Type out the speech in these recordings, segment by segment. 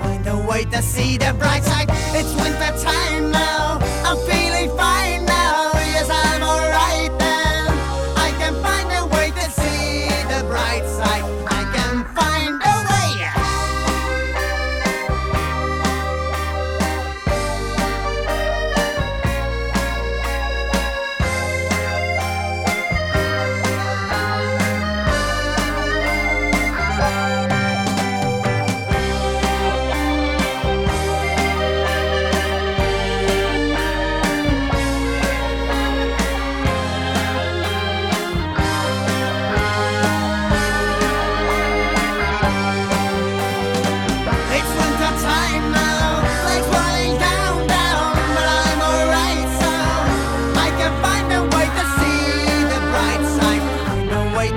find a way to see the bright side. It's winter time now. I'm feeling.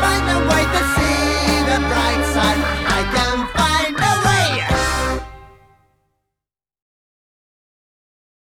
find out.